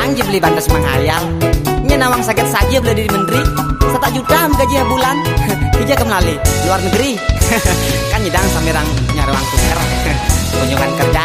anjir beli bandas bantas menghayal. Sakit saja beli di menteri. Satu juta gaji bulan. Hija kemlali luar negeri. kan nyedang samirang nyarwang tuker. Kunjungan kerja.